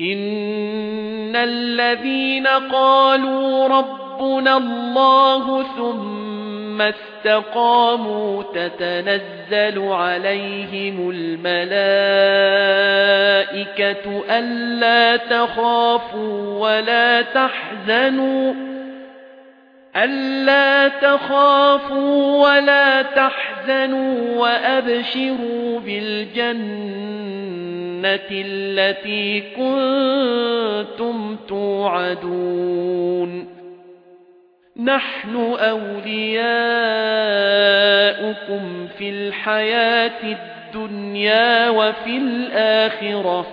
إِنَّ الَّذِينَ قَالُوا رَبُّنَا اللَّهُ ثُمَّ اسْتَقَامُوا تَتَنَزَّلُ عَلَيْهِمُ الْمَلَائِكَةُ أَلَّا تَخَافُوا وَلَا تَحْزَنُوا أَلَّا تَخَافُوا وَلَا تَحْزَنُوا وَأَبْشِرُوا بِالْجَنَّةِ الَّتِي كُنتُمْ تُوعَدُونَ نَحْنُ أَوْلِيَاؤُكُمْ فِي الْحَيَاةِ الدُّنْيَا وَفِي الْآخِرَةِ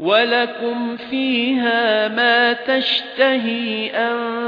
وَلَكُمْ فِيهَا مَا تَشْتَهِي أَنفُسُكُمْ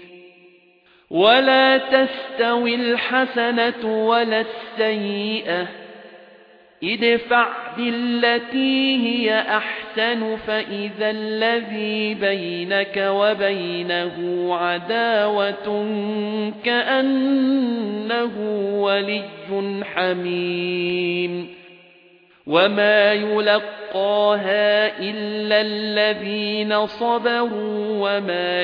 وَلَا تَسْتَوِي الْحَسَنَةُ وَلَا السَّيِّئَةُ ادفع بالتي هي أحسن فإذا الذي بينك وبينه عداوة كأنه ولي حميم وما يلقاها إلا الذين صبروا وما